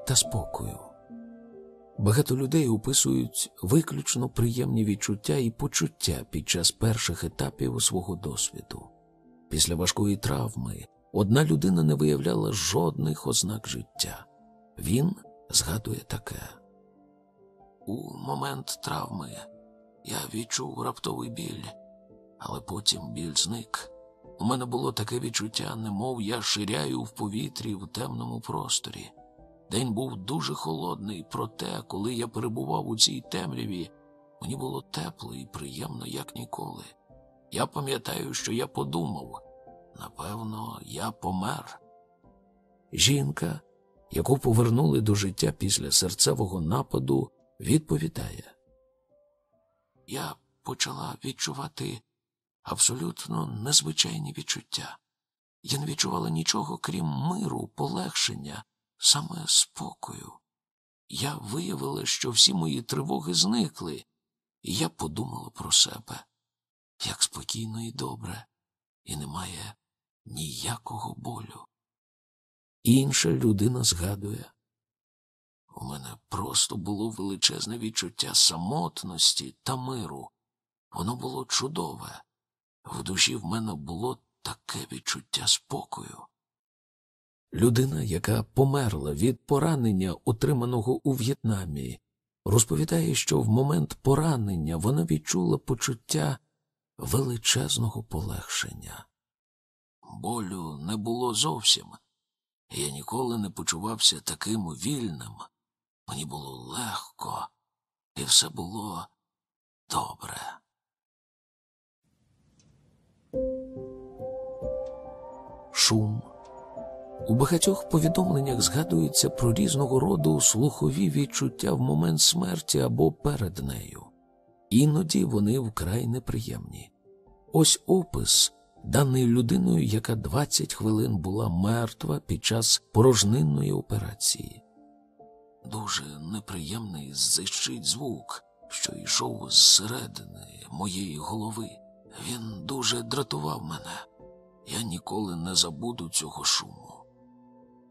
Speaker 1: та спокою. Багато людей описують виключно приємні відчуття і почуття під час перших етапів свого досвіду. Після важкої травми одна людина не виявляла жодних ознак життя. Він згадує таке. У момент травми я відчув раптовий біль, але потім біль зник. У мене було таке відчуття, немов я ширяю в повітрі в темному просторі. День був дуже холодний, проте, коли я перебував у цій темряві, мені було тепло і приємно, як ніколи. Я пам'ятаю, що я подумав напевно, я помер. Жінка, яку повернули до життя після серцевого нападу, відповідає. Я почала відчувати абсолютно незвичайні відчуття. Я не відчувала нічого, крім миру, полегшення саме спокою. Я виявила, що всі мої тривоги зникли, і я подумала про себе, як спокійно і добре, і немає ніякого болю. Інша людина згадує, у мене просто було величезне відчуття самотності та миру. Воно було чудове. В душі в мене було таке відчуття спокою. Людина, яка померла від поранення, отриманого у В'єтнамі, розповідає, що в момент поранення вона відчула почуття величезного полегшення. Болю не було зовсім. Я ніколи не почувався таким вільним. Мені було легко, і все було добре. Шум у багатьох повідомленнях згадується про різного роду слухові відчуття в момент смерті або перед нею. Іноді вони вкрай неприємні. Ось опис, даний людиною, яка 20 хвилин була мертва під час порожнинної операції. Дуже неприємний зищить звук, що йшов зсередини моєї голови. Він дуже дратував мене. Я ніколи не забуду цього шуму.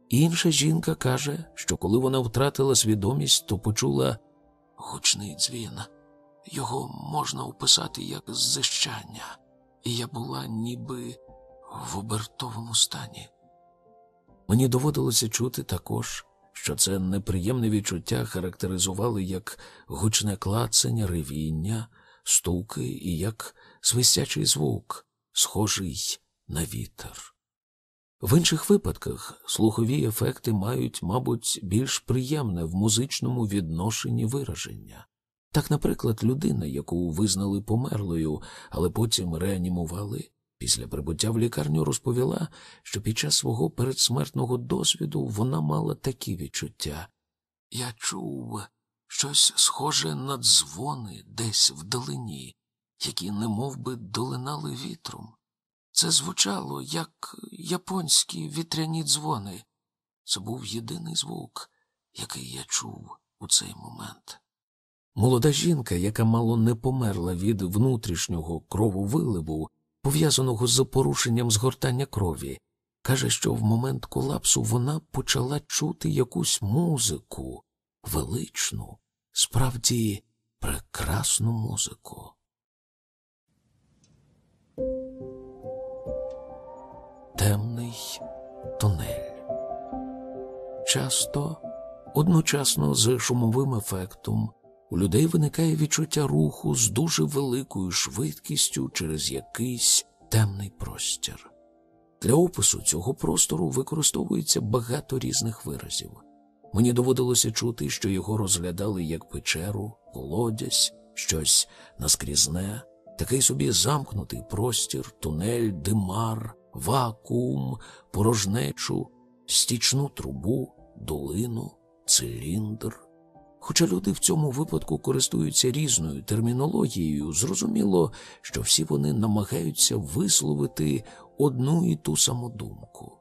Speaker 1: Інша жінка каже, що коли вона втратила свідомість, то почула гучний дзвін. Його можна описати як зищання, і я була ніби в обертовому стані. Мені доводилося чути також, що це неприємне відчуття характеризували як гучне клацання, ревіння, стуки і як свистячий звук, схожий на вітер. В інших випадках слухові ефекти мають, мабуть, більш приємне в музичному відношенні вираження. Так, наприклад, людина, яку визнали померлою, але потім реанімували, після прибуття в лікарню розповіла, що під час свого передсмертного досвіду вона мала такі відчуття. Я чув щось схоже на дзвони десь вдалині, які немов би долинали вітром. Це звучало, як японські вітряні дзвони. Це був єдиний звук, який я чув у цей момент. Молода жінка, яка мало не померла від внутрішнього крововиливу, пов'язаного з порушенням згортання крові, каже, що в момент колапсу вона почала чути якусь музику, величну, справді прекрасну музику. Темний тунель. Часто, одночасно з шумовим ефектом, у людей виникає відчуття руху з дуже великою швидкістю через якийсь темний простір. Для опису цього простору використовується багато різних виразів. Мені доводилося чути, що його розглядали як печеру, колодязь, щось наскрізне, такий собі замкнутий простір, тунель, димар, вакуум, порожнечу, стічну трубу, долину, циліндр. Хоча люди в цьому випадку користуються різною термінологією, зрозуміло, що всі вони намагаються висловити одну і ту саму думку.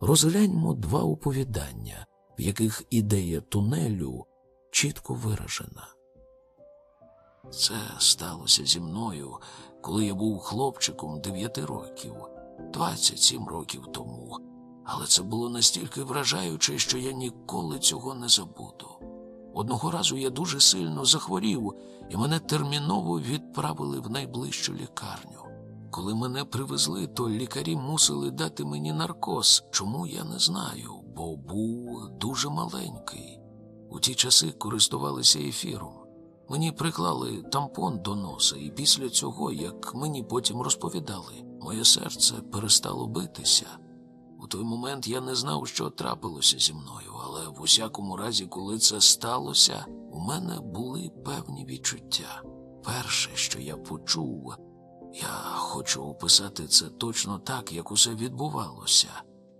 Speaker 1: Розгляньмо два оповідання, в яких ідея тунелю чітко виражена. Це сталося зі мною, коли я був хлопчиком дев'яти років, 27 років тому. Але це було настільки вражаюче, що я ніколи цього не забуду. Одного разу я дуже сильно захворів, і мене терміново відправили в найближчу лікарню. Коли мене привезли, то лікарі мусили дати мені наркоз. Чому я не знаю, бо був дуже маленький. У ті часи користувалися ефіром. Мені приклали тампон до носа, і після цього, як мені потім розповідали, моє серце перестало битися. У той момент я не знав, що трапилося зі мною, але в усякому разі, коли це сталося, у мене були певні відчуття. Перше, що я почув, я хочу описати це точно так, як усе відбувалося.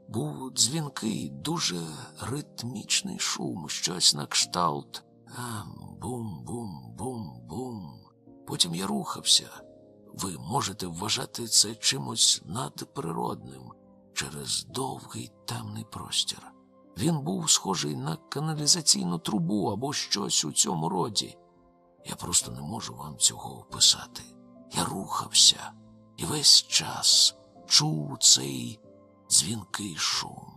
Speaker 1: Був дзвінкий, дуже ритмічний шум, щось на кшталт бум-бум-бум-бум. Потім я рухався. Ви можете вважати це чимось надприродним через довгий темний простір. Він був схожий на каналізаційну трубу або щось у цьому роді. Я просто не можу вам цього описати. Я рухався і весь час чув цей дзвінкий шум.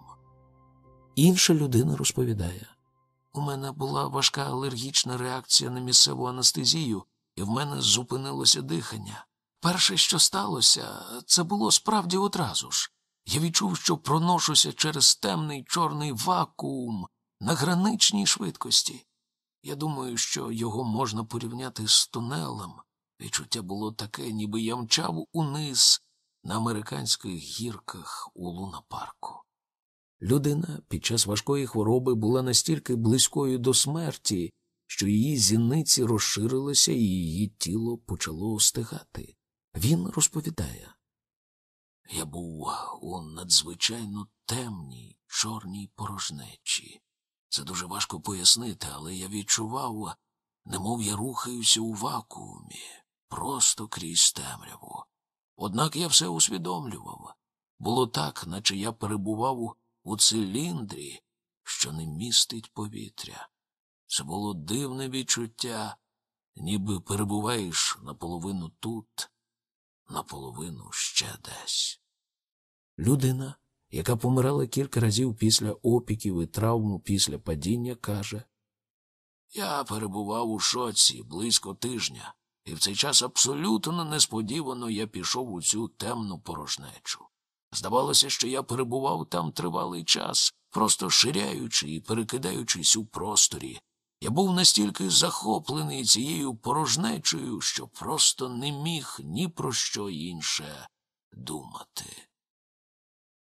Speaker 1: Інша людина розповідає. У мене була важка алергічна реакція на місцеву анестезію, і в мене зупинилося дихання. Перше, що сталося, це було справді одразу ж. Я відчув, що проношуся через темний чорний вакуум на граничній швидкості. Я думаю, що його можна порівняти з тунелем. Відчуття було таке, ніби я мчав униз на американських гірках у лунапарку. Людина під час важкої хвороби була настільки близькою до смерті, що її зіниці розширилися і її тіло почало остигати. Він розповідає я був у надзвичайно темній, чорній порожнечі. Це дуже важко пояснити, але я відчував, немов я рухаюся у вакуумі, просто крізь темряву. Однак я все усвідомлював. Було так, наче я перебував у циліндрі, що не містить повітря. Це було дивне відчуття, ніби перебуваєш наполовину тут, наполовину ще десь. Людина, яка помирала кілька разів після опіків і травму після падіння, каже Я перебував у шоці близько тижня, і в цей час абсолютно несподівано я пішов у цю темну порожнечу. Здавалося, що я перебував там тривалий час, просто ширяючи і перекидаючись у просторі. Я був настільки захоплений цією порожнечею, що просто не міг ні про що інше думати.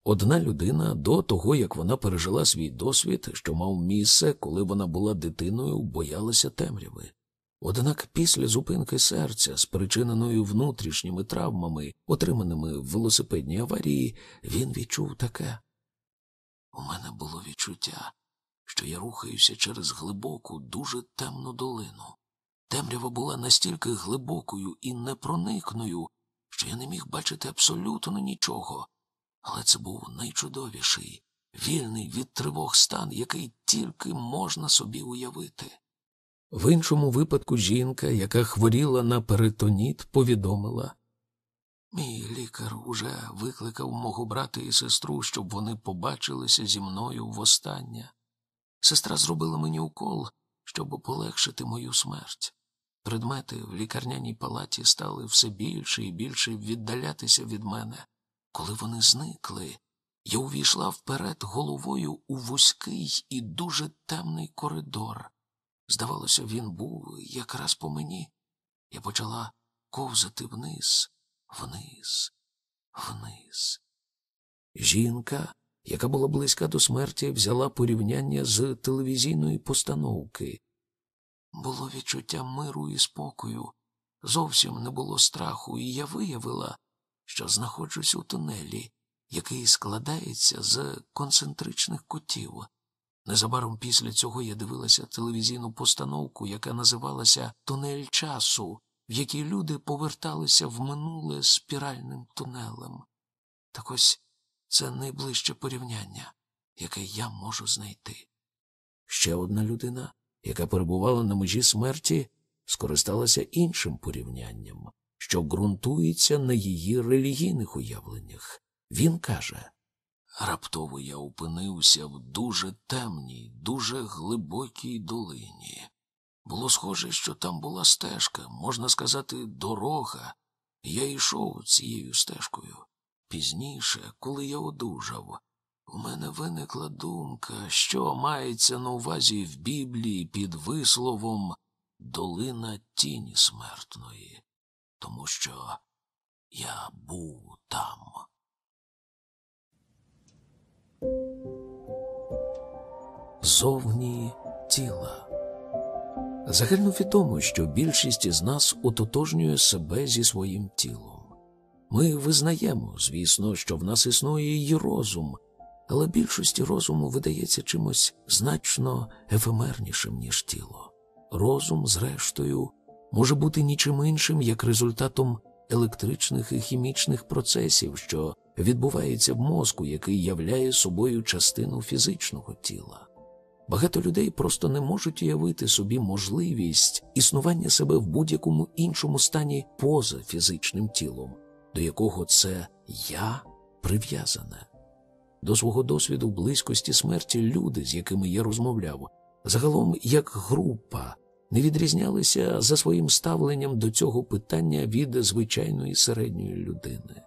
Speaker 1: Одна людина до того, як вона пережила свій досвід, що мав місце, коли вона була дитиною, боялася темряви. Однак після зупинки серця, спричиненою внутрішніми травмами, отриманими в велосипедній аварії, він відчув таке. У мене було відчуття, що я рухаюся через глибоку, дуже темну долину. Темрява була настільки глибокою і непроникною, що я не міг бачити абсолютно нічого, але це був найчудовіший, вільний від тривог стан, який тільки можна собі уявити. В іншому випадку жінка, яка хворіла на перитоніт, повідомила Мій лікар уже викликав мого брата і сестру, щоб вони побачилися зі мною востаннє. Сестра зробила мені укол, щоб полегшити мою смерть. Предмети в лікарняній палаті стали все більше і більше віддалятися від мене. Коли вони зникли, я увійшла вперед головою у вузький і дуже темний коридор. Здавалося, він був якраз по мені. Я почала ковзати вниз, вниз, вниз. Жінка, яка була близька до смерті, взяла порівняння з телевізійної постановки. Було відчуття миру і спокою. Зовсім не було страху, і я виявила, що знаходжусь у тунелі, який складається з концентричних кутів. Незабаром після цього я дивилася телевізійну постановку, яка називалася Тунель часу, в якій люди поверталися в минуле спіральним тунелем. Так ось Це найближче порівняння, яке я можу знайти. Ще одна людина, яка перебувала на межі смерті, скористалася іншим порівнянням, що ґрунтується на її релігійних уявленнях. Він каже Раптово я опинився в дуже темній, дуже глибокій долині. Було схоже, що там була стежка, можна сказати, дорога. Я йшов цією стежкою. Пізніше, коли я одужав, у мене виникла думка, що мається на увазі в Біблії під висловом долина тіні смертної, тому що я був там. Зовні тіла. Загальновідомо, що більшість із нас ототожнює себе зі своїм тілом. Ми визнаємо, звісно, що в нас існує її розум, але більшості розуму видається чимось значно ефемернішим, ніж тіло. Розум, зрештою, може бути нічим іншим, як результатом електричних і хімічних процесів, що відбуваються в мозку, який являє собою частину фізичного тіла. Багато людей просто не можуть уявити собі можливість існування себе в будь-якому іншому стані поза фізичним тілом, до якого це я прив'язане. До свого досвіду близькості смерті люди, з якими я розмовляв, загалом як група, не відрізнялися за своїм ставленням до цього питання від звичайної середньої людини.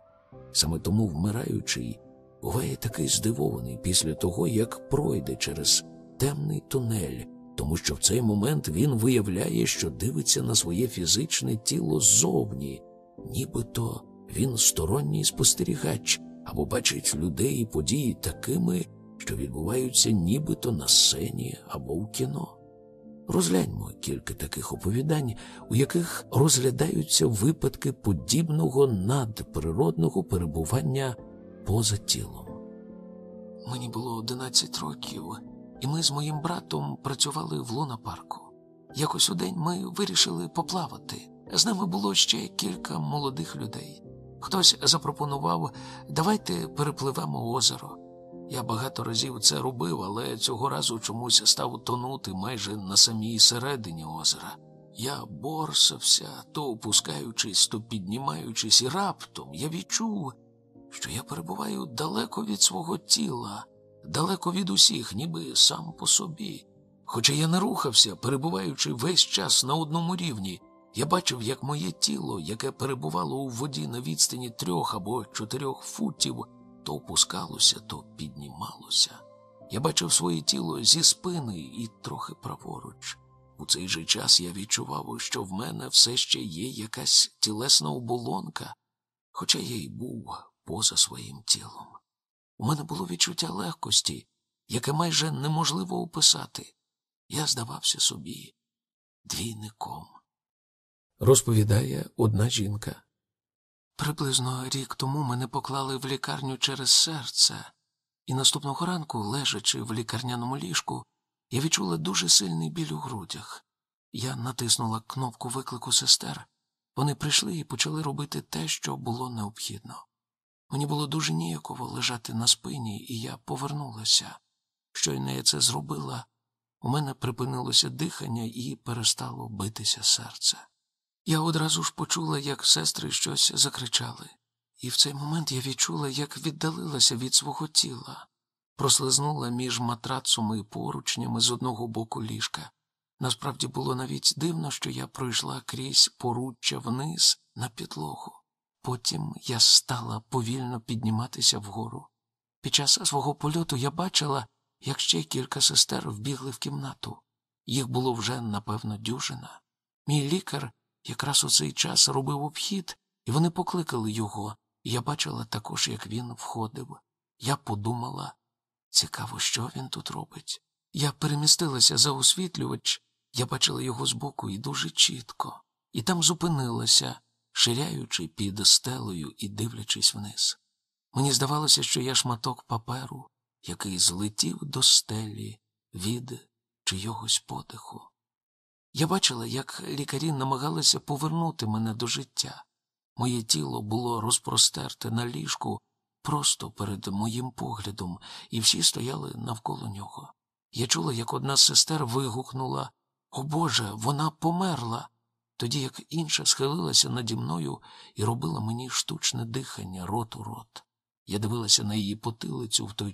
Speaker 1: Саме тому вмираючий буває такий здивований після того, як пройде через темний тунель, тому що в цей момент він виявляє, що дивиться на своє фізичне тіло ззовні, нібито він сторонній спостерігач або бачить людей і події такими, що відбуваються нібито на сцені або в кіно. Розгляньмо кілька таких оповідань, у яких розглядаються випадки подібного надприродного перебування поза тілом. Мені було 11 років, і ми з моїм братом працювали в лунапарку. Якось у день ми вирішили поплавати. З нами було ще кілька молодих людей. Хтось запропонував давайте перепливемо озеро. Я багато разів це робив, але цього разу чомусь став тонути майже на самій середині озера. Я борсався, то опускаючись, то піднімаючись, і раптом я відчув, що я перебуваю далеко від свого тіла, далеко від усіх, ніби сам по собі. Хоча я не рухався, перебуваючи весь час на одному рівні, я бачив, як моє тіло, яке перебувало у воді на відстані трьох або чотирьох футів, то опускалося, то піднімалося. Я бачив своє тіло зі спини і трохи праворуч. У цей же час я відчував, що в мене все ще є якась тілесна оболонка, хоча я й був поза своїм тілом. У мене було відчуття легкості, яке майже неможливо описати. Я здавався собі двійником. Розповідає одна жінка. Приблизно рік тому мене поклали в лікарню через серце, і наступного ранку, лежачи в лікарняному ліжку, я відчула дуже сильний біль у грудях. Я натиснула кнопку виклику сестер. Вони прийшли і почали робити те, що було необхідно. Мені було дуже ніяково лежати на спині, і я повернулася. Щойно я це зробила, у мене припинилося дихання і перестало битися серце. Я одразу ж почула, як сестри щось закричали, і в цей момент я відчула, як віддалилася від свого тіла, прослизнула між матрацом і поручнями з одного боку ліжка. Насправді було навіть дивно, що я пройшла крізь поруччя вниз на підлогу. Потім я стала повільно підніматися вгору. Під час свого польоту я бачила, як ще кілька сестер вбігли в кімнату. Їх було вже, напевно, дюжина. Мій лікар якраз у цей час робив обхід, і вони покликали його, я бачила також, як він входив. Я подумала цікаво, що він тут робить. Я перемістилася за освітлювач, я бачила його збоку і дуже чітко, і там зупинилася, ширяючи під стелею і дивлячись вниз. Мені здавалося, що я шматок паперу, який злетів до стелі від чийогось подиху. Я бачила, як лікарі намагалися повернути мене до життя. Моє тіло було розпростерте на ліжку, просто перед моїм поглядом, і всі стояли навколо нього. Я чула, як одна з сестер вигукнула О Боже, вона померла. Тоді як інша схилилася наді мною і робила мені штучне дихання рот у рот. Я дивилася на її потилицю в той час.